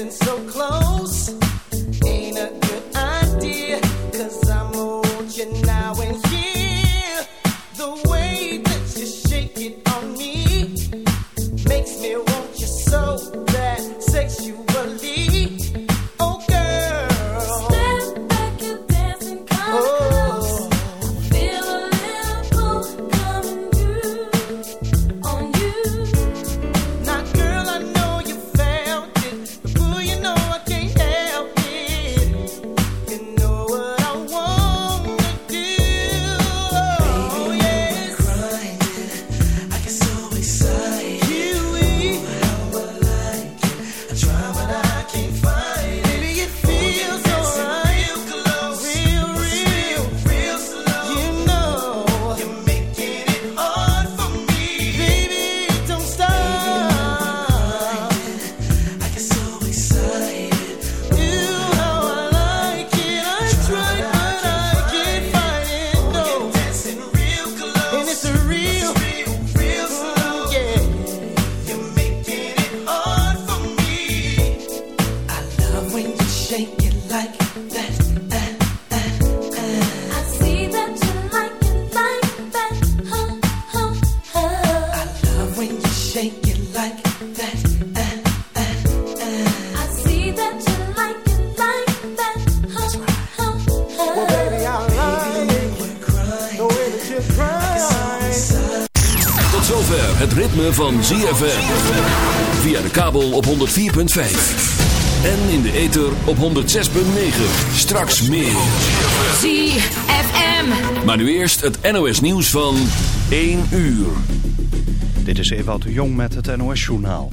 En 106.9. Straks meer. ZFM. Maar nu eerst het NOS nieuws van 1 uur. Dit is Ewout de Jong met het NOS journaal.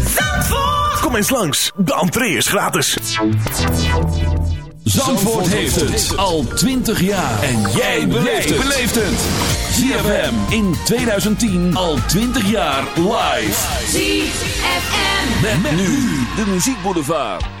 Kom eens langs, de entree is gratis. Zandvoort heeft het al 20 jaar. En jij beleeft het. ZFM in 2010 al 20 jaar live. ZFM. Met, met nu de muziekboulevard. sight.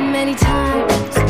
many times.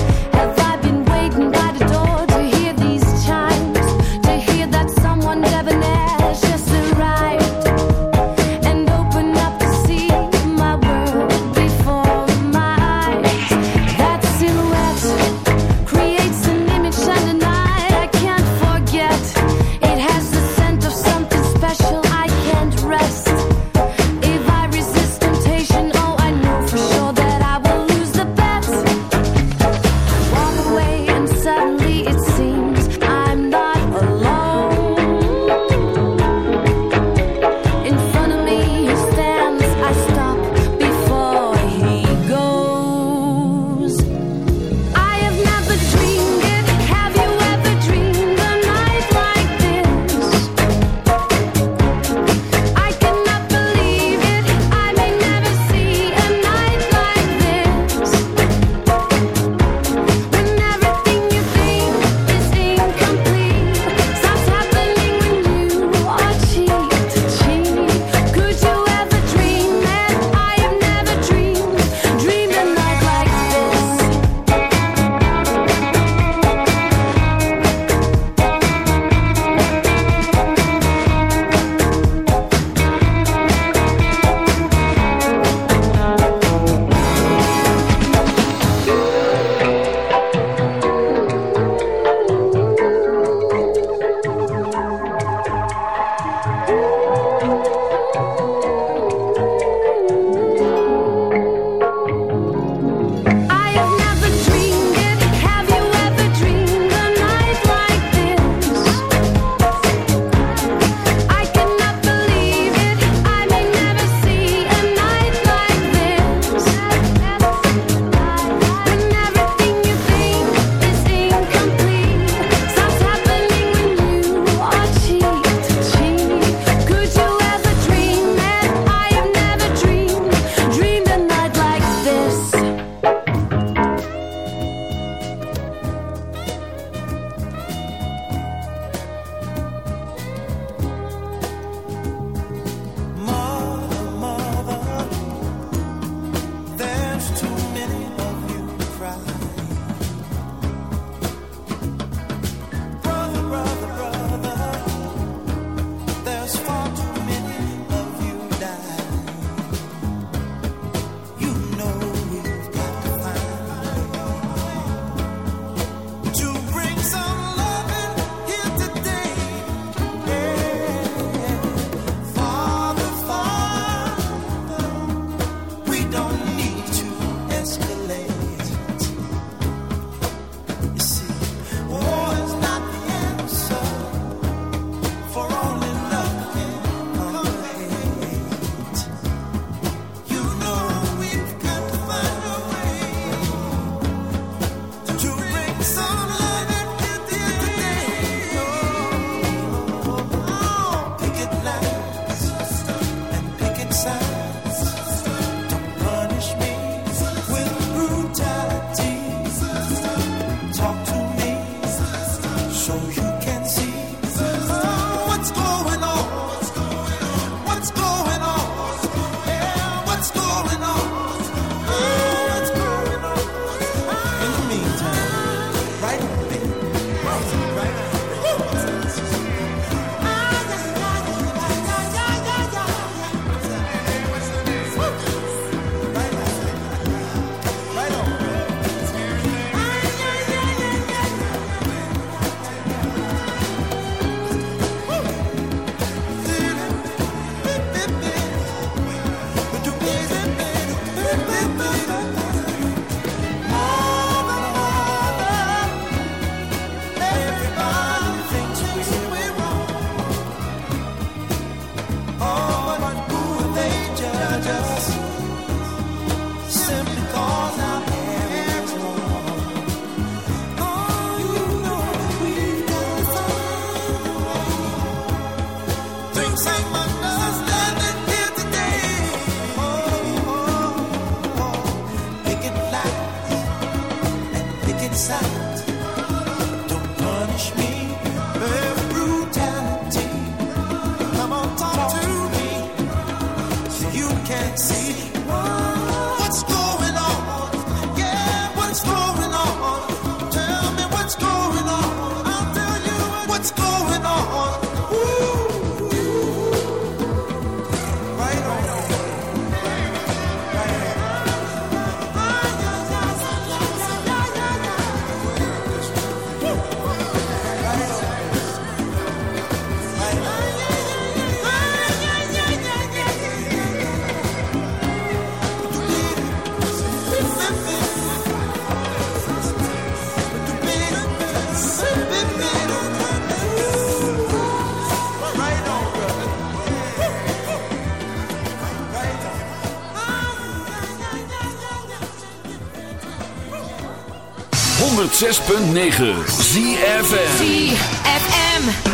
106.9 ZFM. ZFM.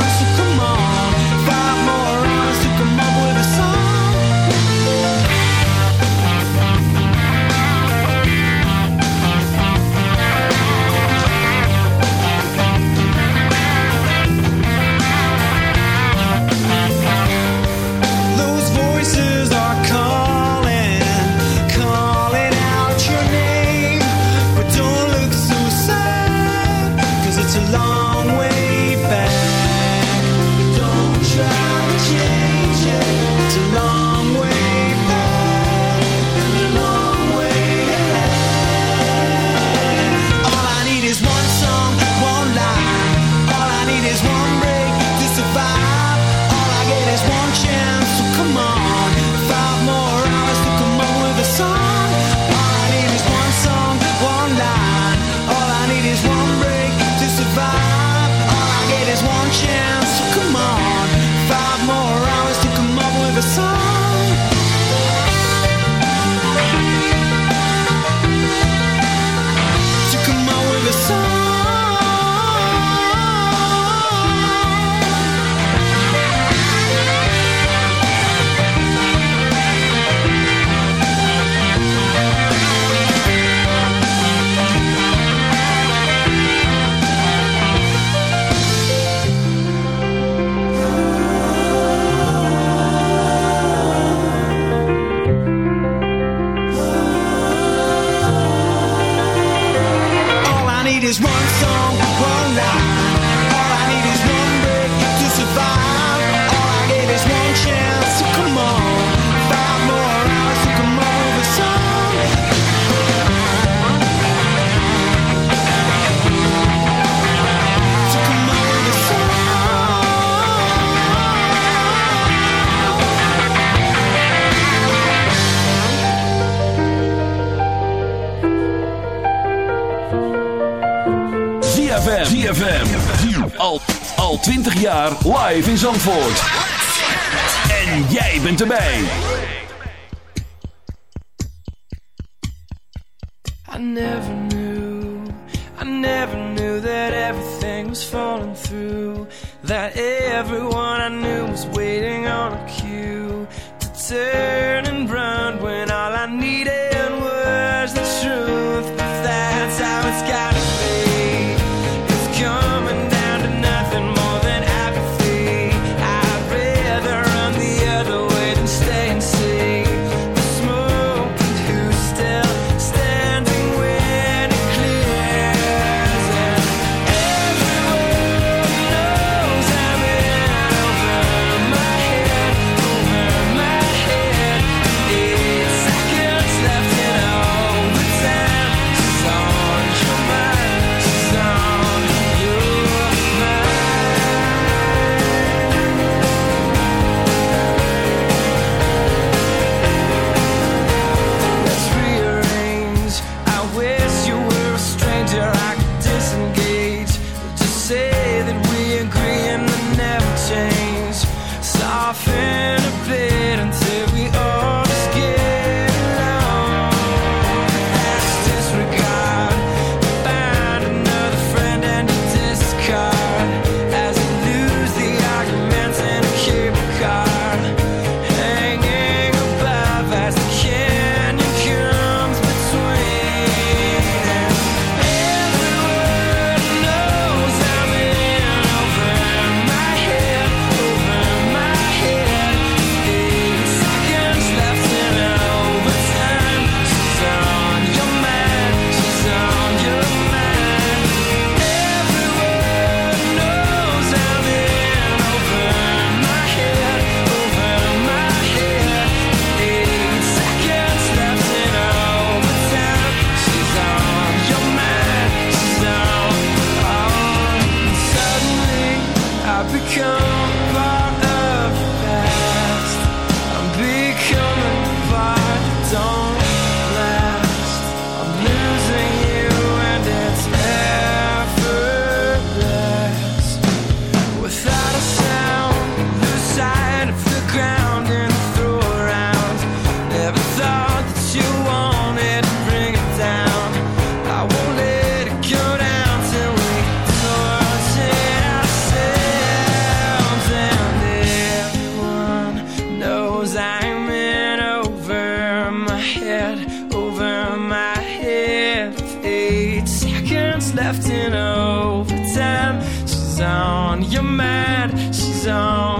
In Zandvoort. down. You're mad, she's on.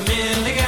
familiar